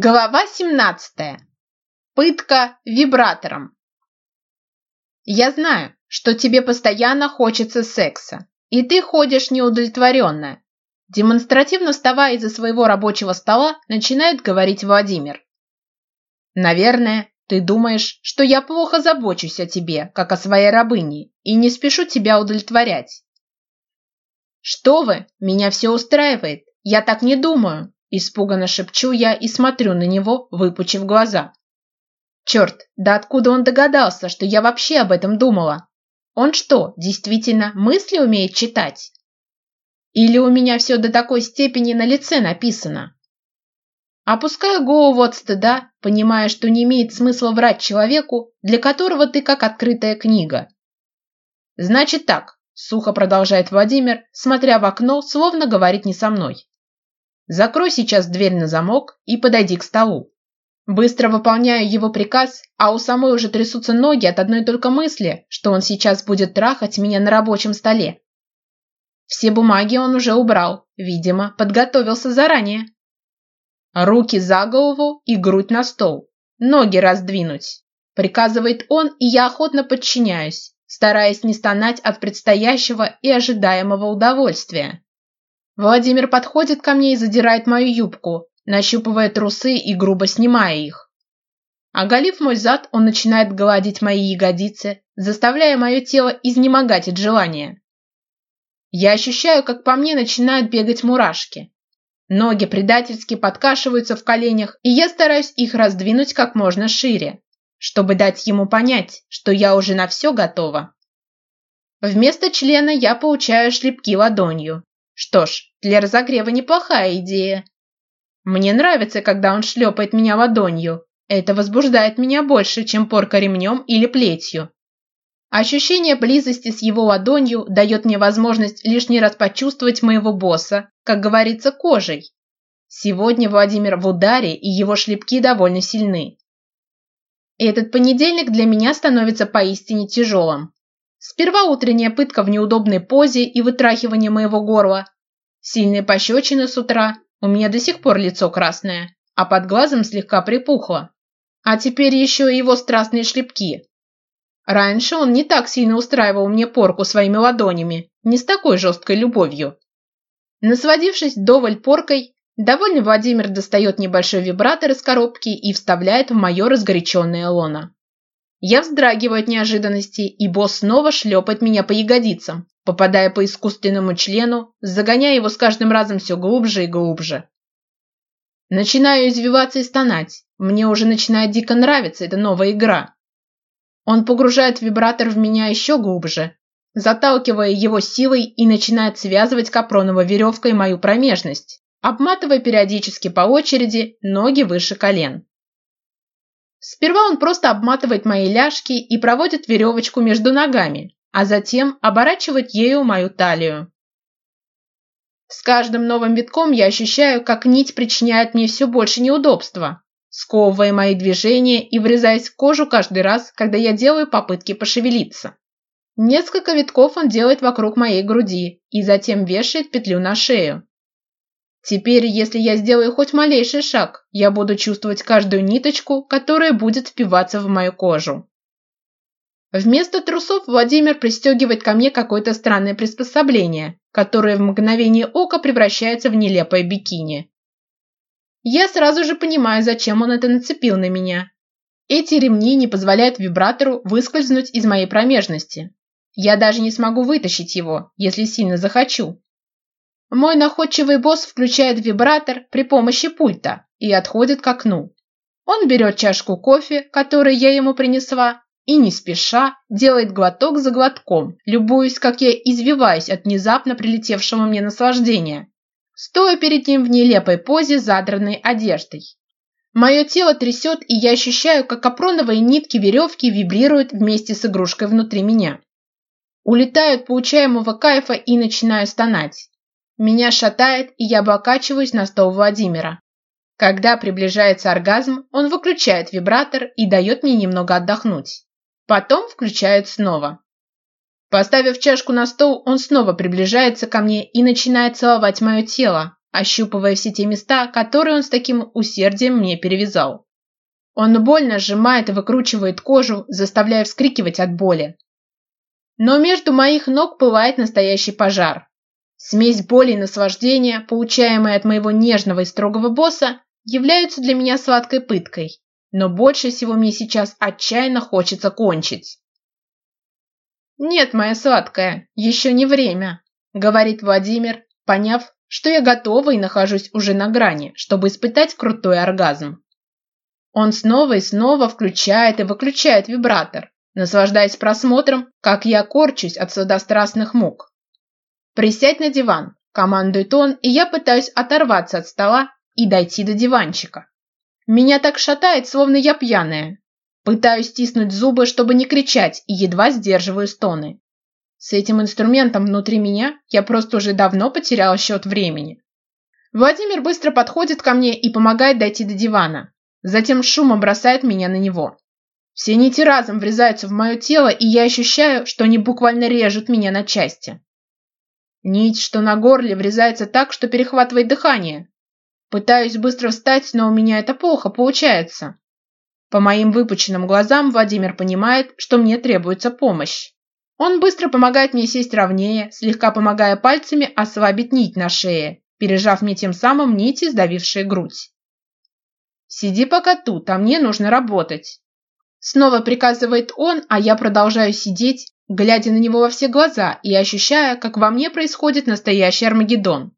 Глава 17. Пытка вибратором. Я знаю, что тебе постоянно хочется секса, и ты ходишь неудовлетворенная. Демонстративно вставая из-за своего рабочего стола, начинает говорить Владимир. Наверное, ты думаешь, что я плохо забочусь о тебе, как о своей рабыне, и не спешу тебя удовлетворять. Что вы, меня все устраивает, я так не думаю, Испуганно шепчу я и смотрю на него, выпучив глаза. Черт, да откуда он догадался, что я вообще об этом думала? Он что, действительно мысли умеет читать? Или у меня все до такой степени на лице написано? Опускаю голову от стыда, понимая, что не имеет смысла врать человеку, для которого ты как открытая книга. Значит так, сухо продолжает Владимир, смотря в окно, словно говорит не со мной. Закрой сейчас дверь на замок и подойди к столу. Быстро выполняю его приказ, а у самой уже трясутся ноги от одной только мысли, что он сейчас будет трахать меня на рабочем столе. Все бумаги он уже убрал, видимо, подготовился заранее. Руки за голову и грудь на стол, ноги раздвинуть. Приказывает он, и я охотно подчиняюсь, стараясь не стонать от предстоящего и ожидаемого удовольствия. Владимир подходит ко мне и задирает мою юбку, нащупывает трусы и грубо снимая их. Оголив мой зад, он начинает гладить мои ягодицы, заставляя мое тело изнемогать от желания. Я ощущаю, как по мне начинают бегать мурашки. Ноги предательски подкашиваются в коленях, и я стараюсь их раздвинуть как можно шире, чтобы дать ему понять, что я уже на все готова. Вместо члена я получаю шлепки ладонью, что ж, для разогрева неплохая идея. Мне нравится, когда он шлепает меня ладонью. Это возбуждает меня больше, чем порка ремнем или плетью. Ощущение близости с его ладонью дает мне возможность лишний раз почувствовать моего босса, как говорится, кожей. Сегодня Владимир в ударе, и его шлепки довольно сильны. Этот понедельник для меня становится поистине тяжелым. Сперва утренняя пытка в неудобной позе и вытрахивание моего горла. Сильные пощечины с утра, у меня до сих пор лицо красное, а под глазом слегка припухло. А теперь еще его страстные шлепки. Раньше он не так сильно устраивал мне порку своими ладонями, не с такой жесткой любовью. Насводившись доволь поркой, довольный Владимир достает небольшой вибратор из коробки и вставляет в мое разгоряченное лоно. Я вздрагиваю от неожиданности, и босс снова шлепает меня по ягодицам, попадая по искусственному члену, загоняя его с каждым разом все глубже и глубже. Начинаю извиваться и стонать. Мне уже начинает дико нравиться эта новая игра. Он погружает вибратор в меня еще глубже, заталкивая его силой и начинает связывать капроновой веревкой мою промежность, обматывая периодически по очереди ноги выше колен. Сперва он просто обматывает мои ляжки и проводит веревочку между ногами, а затем оборачивает ею мою талию. С каждым новым витком я ощущаю, как нить причиняет мне все больше неудобства, сковывая мои движения и врезаясь в кожу каждый раз, когда я делаю попытки пошевелиться. Несколько витков он делает вокруг моей груди и затем вешает петлю на шею. Теперь, если я сделаю хоть малейший шаг, я буду чувствовать каждую ниточку, которая будет впиваться в мою кожу. Вместо трусов Владимир пристегивает ко мне какое-то странное приспособление, которое в мгновение ока превращается в нелепое бикини. Я сразу же понимаю, зачем он это нацепил на меня. Эти ремни не позволяют вибратору выскользнуть из моей промежности. Я даже не смогу вытащить его, если сильно захочу, мой находчивый босс включает вибратор при помощи пульта и отходит к окну. Он берет чашку кофе, которую я ему принесла, и не спеша делает глоток за глотком, любуясь, как я извиваюсь от внезапно прилетевшего мне наслаждения, стоя перед ним в нелепой позе задранной одеждой. Мое тело трясет, и я ощущаю, как капроновые нитки веревки вибрируют вместе с игрушкой внутри меня. Улетают получаемого кайфа и начинаю стонать. Меня шатает, и я покачиваюсь на стол Владимира. Когда приближается оргазм, он выключает вибратор и дает мне немного отдохнуть. Потом включает снова. Поставив чашку на стол, он снова приближается ко мне и начинает целовать мое тело, ощупывая все те места, которые он с таким усердием мне перевязал. Он больно сжимает и выкручивает кожу, заставляя вскрикивать от боли. Но между моих ног пылает настоящий пожар. Смесь боли и наслаждения, получаемая от моего нежного и строгого босса, являются для меня сладкой пыткой. Но больше всего мне сейчас отчаянно хочется кончить. «Нет, моя сладкая, еще не время», — говорит Владимир, поняв, что я готова и нахожусь уже на грани, чтобы испытать крутой оргазм. Он снова и снова включает и выключает вибратор, наслаждаясь просмотром, как я корчусь от сладострастных мук. Присядь на диван, командует он, и я пытаюсь оторваться от стола и дойти до диванчика. Меня так шатает, словно я пьяная. Пытаюсь стиснуть зубы, чтобы не кричать, и едва сдерживаю стоны. С этим инструментом внутри меня я просто уже давно потеряла счет времени. Владимир быстро подходит ко мне и помогает дойти до дивана. Затем шумом бросает меня на него. Все нити разом врезаются в мое тело, и я ощущаю, что они буквально режут меня на части. Нить, что на горле, врезается так, что перехватывает дыхание. Пытаюсь быстро встать, но у меня это плохо получается. По моим выпученным глазам Владимир понимает, что мне требуется помощь. Он быстро помогает мне сесть ровнее, слегка помогая пальцами ослабить нить на шее, пережав мне тем самым нити, сдавившие грудь. «Сиди пока тут, а мне нужно работать». Снова приказывает он, а я продолжаю сидеть, глядя на него во все глаза и ощущая, как во мне происходит настоящий Армагеддон.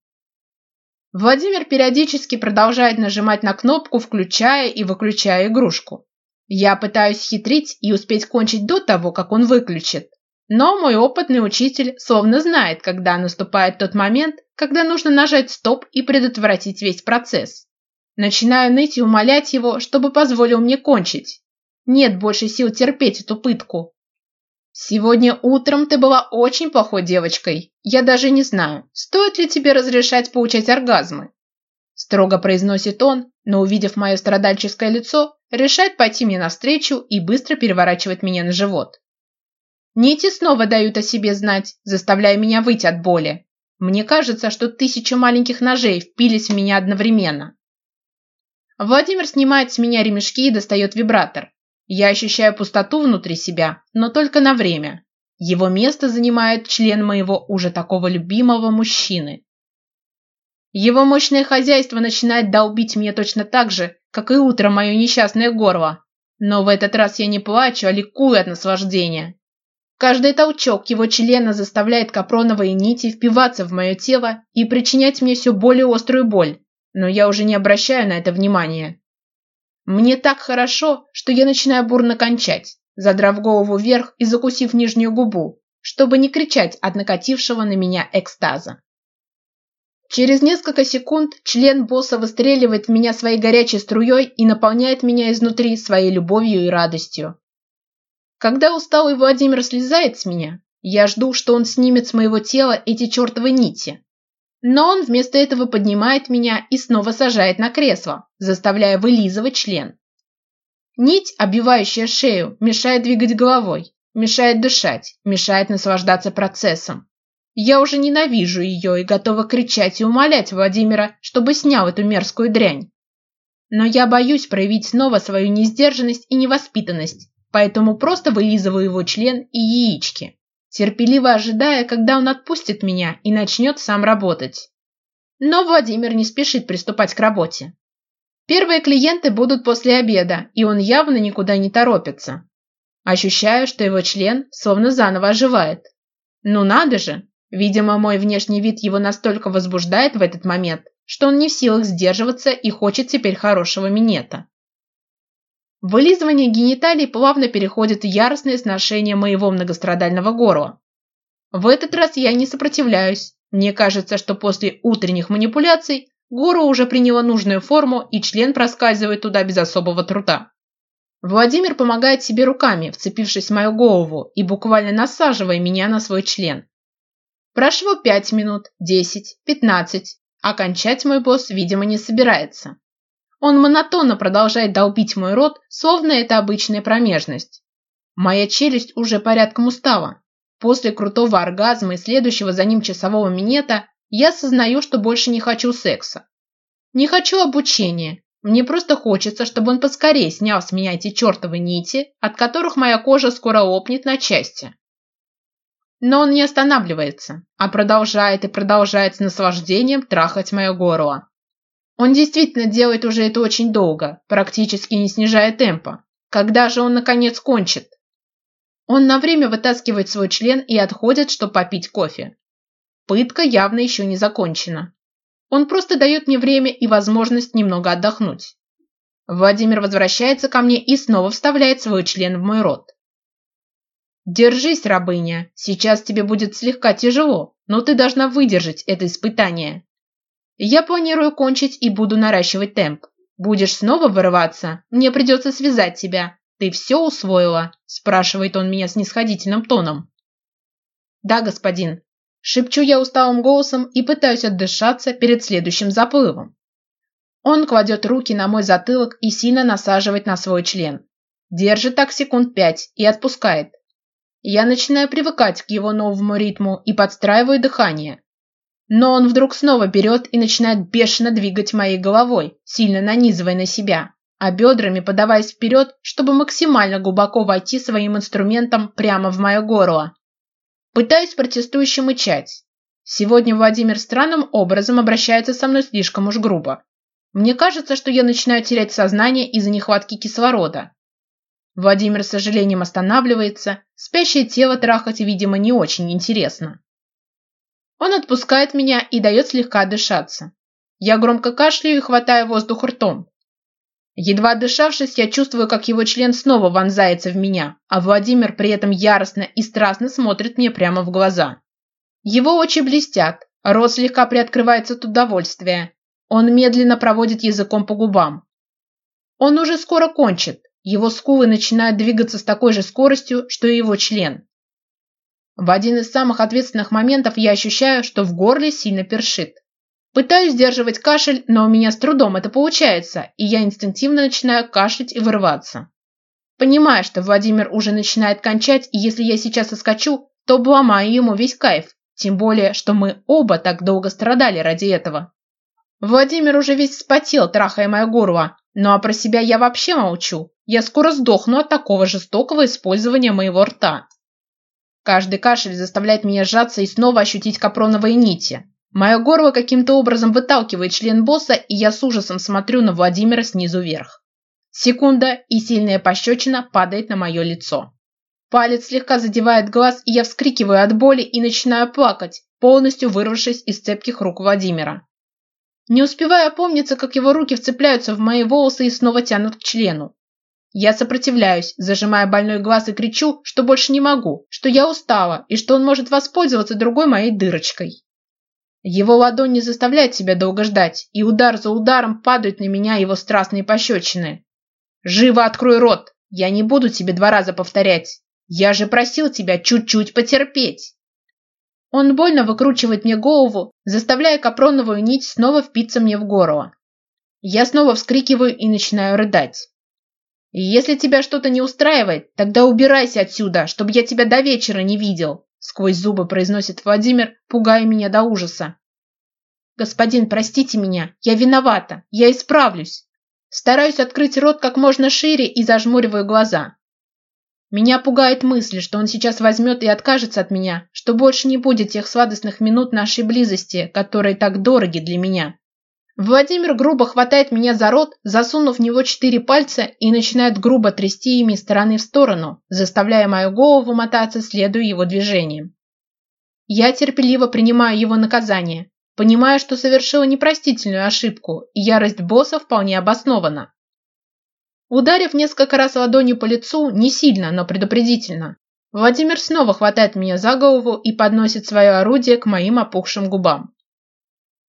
Владимир периодически продолжает нажимать на кнопку, включая и выключая игрушку. Я пытаюсь хитрить и успеть кончить до того, как он выключит. Но мой опытный учитель словно знает, когда наступает тот момент, когда нужно нажать «стоп» и предотвратить весь процесс. Начинаю ныть и умолять его, чтобы позволил мне кончить. Нет больше сил терпеть эту пытку, Сегодня утром ты была очень плохой девочкой. Я даже не знаю, стоит ли тебе разрешать получать оргазмы. Строго произносит он, но увидев мое страдальческое лицо, решает пойти мне навстречу и быстро переворачивает меня на живот. Нити снова дают о себе знать, заставляя меня выйти от боли. Мне кажется, что тысячи маленьких ножей впились в меня одновременно. Владимир снимает с меня ремешки и достает вибратор. Я ощущаю пустоту внутри себя, но только на время. Его место занимает член моего уже такого любимого мужчины. Его мощное хозяйство начинает долбить меня точно так же, как и утром мое несчастное горло. Но в этот раз я не плачу, а ликую от наслаждения. Каждый толчок его члена заставляет капроновые нити впиваться в мое тело и причинять мне все более острую боль, но я уже не обращаю на это внимания. Мне так хорошо, что я начинаю бурно кончать, задрав голову вверх и закусив нижнюю губу, чтобы не кричать от накатившего на меня экстаза. Через несколько секунд член босса выстреливает в меня своей горячей струей и наполняет меня изнутри своей любовью и радостью. Когда усталый Владимир слезает с меня, я жду, что он снимет с моего тела эти чертовы нити, но он вместо этого поднимает меня и снова сажает на кресло, заставляя вылизывать член. Нить, обвивающая шею, мешает двигать головой, мешает дышать, мешает наслаждаться процессом. Я уже ненавижу ее и готова кричать и умолять Владимира, чтобы снял эту мерзкую дрянь. Но я боюсь проявить снова свою несдержанность и невоспитанность, поэтому просто вылизываю его член и яички терпеливо ожидая, когда он отпустит меня и начнет сам работать. Но Владимир не спешит приступать к работе. Первые клиенты будут после обеда, и он явно никуда не торопится. Ощущаю, что его член словно заново оживает. Ну надо же! Видимо, мой внешний вид его настолько возбуждает в этот момент, что он не в силах сдерживаться и хочет теперь хорошего минета. Вылизывание гениталий плавно переходит в яростное сношение моего многострадального горла. В этот раз я не сопротивляюсь. Мне кажется, что после утренних манипуляций горло уже приняло нужную форму и член проскальзывает туда без особого труда. Владимир помогает себе руками, вцепившись в мою голову и буквально насаживая меня на свой член. Прошло пять минут, десять, пятнадцать. Окончать мой босс, видимо, не собирается. Он монотонно продолжает долбить мой рот, словно это обычная промежность. Моя челюсть уже порядком устала. После крутого оргазма и следующего за ним часового минета я осознаю, что больше не хочу секса. Не хочу обучения. Мне просто хочется, чтобы он поскорее снял с меня эти чертовы нити, от которых моя кожа скоро лопнет на части. Но он не останавливается, а продолжает и продолжает с наслаждением трахать мое горло. Он действительно делает уже это очень долго, практически не снижая темпа. Когда же он, наконец, кончит? Он на время вытаскивает свой член и отходит, чтобы попить кофе. Пытка явно еще не закончена. Он просто дает мне время и возможность немного отдохнуть. Владимир возвращается ко мне и снова вставляет свой член в мой рот. «Держись, рабыня, сейчас тебе будет слегка тяжело, но ты должна выдержать это испытание», я планирую кончить и буду наращивать темп. Будешь снова вырываться, мне придется связать тебя. Ты все усвоила?» – спрашивает он меня с нисходительным тоном. «Да, господин». Шепчу я усталым голосом и пытаюсь отдышаться перед следующим заплывом. Он кладет руки на мой затылок и сильно насаживает на свой член. Держит так секунд пять и отпускает. Я начинаю привыкать к его новому ритму и подстраиваю дыхание но он вдруг снова берет и начинает бешено двигать моей головой, сильно нанизывая на себя, а бедрами подаваясь вперед, чтобы максимально глубоко войти своим инструментом прямо в мое горло. Пытаюсь протестующе мычать. Сегодня Владимир странным образом обращается со мной слишком уж грубо. Мне кажется, что я начинаю терять сознание из-за нехватки кислорода. Владимир с сожалением останавливается, спящее тело трахать, видимо, не очень интересно. Он отпускает меня и дает слегка дышаться. Я громко кашляю и хватаю воздух ртом. Едва дышавшись, я чувствую, как его член снова вонзается в меня, а Владимир при этом яростно и страстно смотрит мне прямо в глаза. Его очи блестят, рот слегка приоткрывается от удовольствия. Он медленно проводит языком по губам. Он уже скоро кончит. Его скулы начинают двигаться с такой же скоростью, что и его член. В один из самых ответственных моментов я ощущаю, что в горле сильно першит. Пытаюсь сдерживать кашель, но у меня с трудом это получается, и я инстинктивно начинаю кашлять и вырываться. Понимаю, что Владимир уже начинает кончать, и если я сейчас соскочу, то обломаю ему весь кайф, тем более, что мы оба так долго страдали ради этого. Владимир уже весь вспотел, трахая мое горло, ну а про себя я вообще молчу, я скоро сдохну от такого жестокого использования моего рта. Каждый кашель заставляет меня сжаться и снова ощутить капроновые нити. Мое горло каким-то образом выталкивает член босса, и я с ужасом смотрю на Владимира снизу вверх. Секунда, и сильная пощечина падает на мое лицо. Палец слегка задевает глаз, и я вскрикиваю от боли и начинаю плакать, полностью вырвавшись из цепких рук Владимира. Не успеваю опомниться, как его руки вцепляются в мои волосы и снова тянут к члену. Я сопротивляюсь, зажимая больной глаз и кричу, что больше не могу, что я устала и что он может воспользоваться другой моей дырочкой. Его ладонь не заставляет себя долго ждать, и удар за ударом падают на меня его страстные пощечины. «Живо открой рот! Я не буду тебе два раза повторять! Я же просил тебя чуть-чуть потерпеть!» Он больно выкручивает мне голову, заставляя капроновую нить снова впиться мне в горло. Я снова вскрикиваю и начинаю рыдать. «Если тебя что-то не устраивает, тогда убирайся отсюда, чтобы я тебя до вечера не видел», сквозь зубы произносит Владимир, пугая меня до ужаса. «Господин, простите меня, я виновата, я исправлюсь». Стараюсь открыть рот как можно шире и зажмуриваю глаза. Меня пугает мысль, что он сейчас возьмет и откажется от меня, что больше не будет тех сладостных минут нашей близости, которые так дороги для меня. Владимир грубо хватает меня за рот, засунув в него четыре пальца и начинает грубо трясти ими стороны в сторону, заставляя мою голову мотаться, следуя его движениям. Я терпеливо принимаю его наказание, понимая, что совершила непростительную ошибку, и ярость босса вполне обоснована. Ударив несколько раз ладонью по лицу, не сильно, но предупредительно, Владимир снова хватает меня за голову и подносит свое орудие к моим опухшим губам.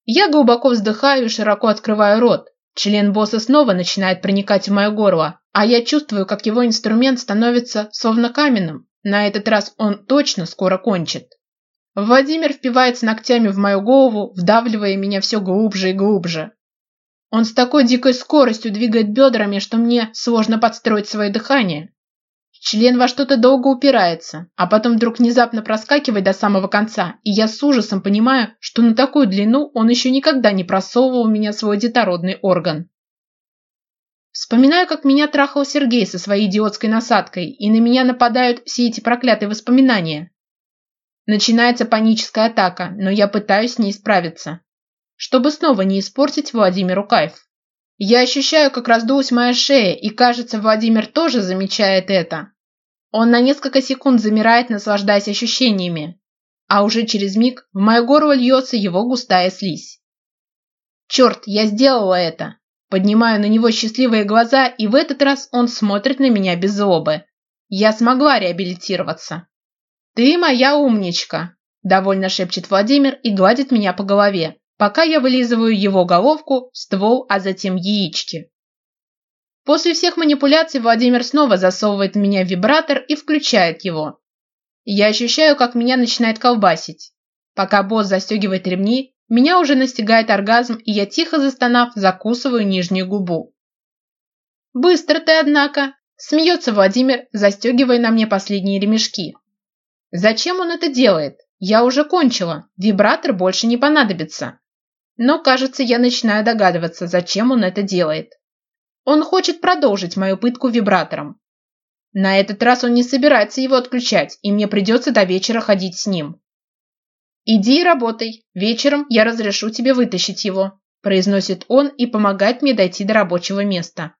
Я глубоко вздыхаю широко открываю рот. Член босса снова начинает проникать в мое горло, а я чувствую, как его инструмент становится словно каменным. На этот раз он точно скоро кончит. Владимир впивается ногтями в мою голову, вдавливая меня все глубже и глубже. Он с такой дикой скоростью двигает бедрами, что мне сложно подстроить свое дыхание. Член во что-то долго упирается, а потом вдруг внезапно проскакивает до самого конца, и я с ужасом понимаю, что на такую длину он еще никогда не просовывал у меня свой детородный орган. Вспоминаю, как меня трахал Сергей со своей идиотской насадкой, и на меня нападают все эти проклятые воспоминания. Начинается паническая атака, но я пытаюсь с ней справиться, чтобы снова не испортить Владимиру кайф. Я ощущаю, как раздулась моя шея, и кажется, Владимир тоже замечает это. Он на несколько секунд замирает, наслаждаясь ощущениями, а уже через миг в мое горло льется его густая слизь. «Черт, я сделала это!» Поднимаю на него счастливые глаза, и в этот раз он смотрит на меня без злобы. «Я смогла реабилитироваться!» «Ты моя умничка!» – довольно шепчет Владимир и гладит меня по голове, пока я вылизываю его головку, ствол, а затем яички. После всех манипуляций Владимир снова засовывает меня в вибратор и включает его. Я ощущаю, как меня начинает колбасить. Пока босс застегивает ремни, меня уже настигает оргазм, и я, тихо застонав, закусываю нижнюю губу. «Быстро ты, однако!» – смеется Владимир, застегивая на мне последние ремешки. «Зачем он это делает? Я уже кончила, вибратор больше не понадобится». Но, кажется, я начинаю догадываться, зачем он это делает. Он хочет продолжить мою пытку вибратором. На этот раз он не собирается его отключать, и мне придется до вечера ходить с ним. «Иди и работай. Вечером я разрешу тебе вытащить его», – произносит он и помогает мне дойти до рабочего места.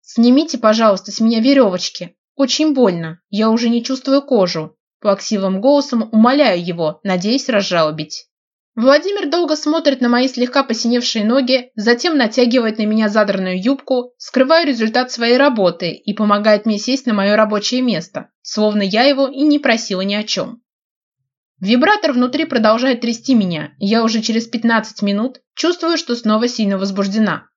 «Снимите, пожалуйста, с меня веревочки. Очень больно. Я уже не чувствую кожу», – плаксивым голосом умоляю его, надеясь разжалобить. Владимир долго смотрит на мои слегка посиневшие ноги, затем натягивает на меня задранную юбку, скрывая результат своей работы и помогает мне сесть на мое рабочее место, словно я его и не просила ни о чем. Вибратор внутри продолжает трясти меня, и я уже через 15 минут чувствую, что снова сильно возбуждена.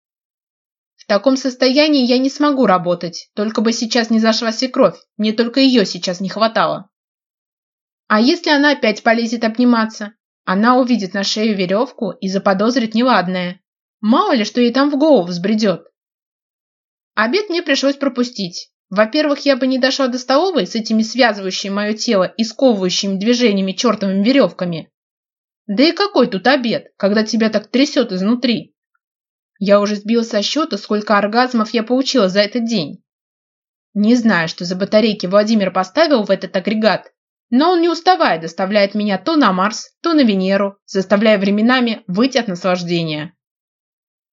В таком состоянии я не смогу работать, только бы сейчас не зашлась и кровь, мне только ее сейчас не хватало. А если она опять полезет обниматься? Она увидит на шею веревку и заподозрит неладное. Мало ли, что ей там в голову взбредет. Обед мне пришлось пропустить. Во-первых, я бы не дошла до столовой с этими связывающими мое тело и сковывающими движениями чертовыми веревками. Да и какой тут обед, когда тебя так трясет изнутри? Я уже сбила со счета, сколько оргазмов я получила за этот день. Не знаю, что за батарейки Владимир поставил в этот агрегат, но он не уставает доставляет меня то на Марс, то на Венеру, заставляя временами выйти от наслаждения.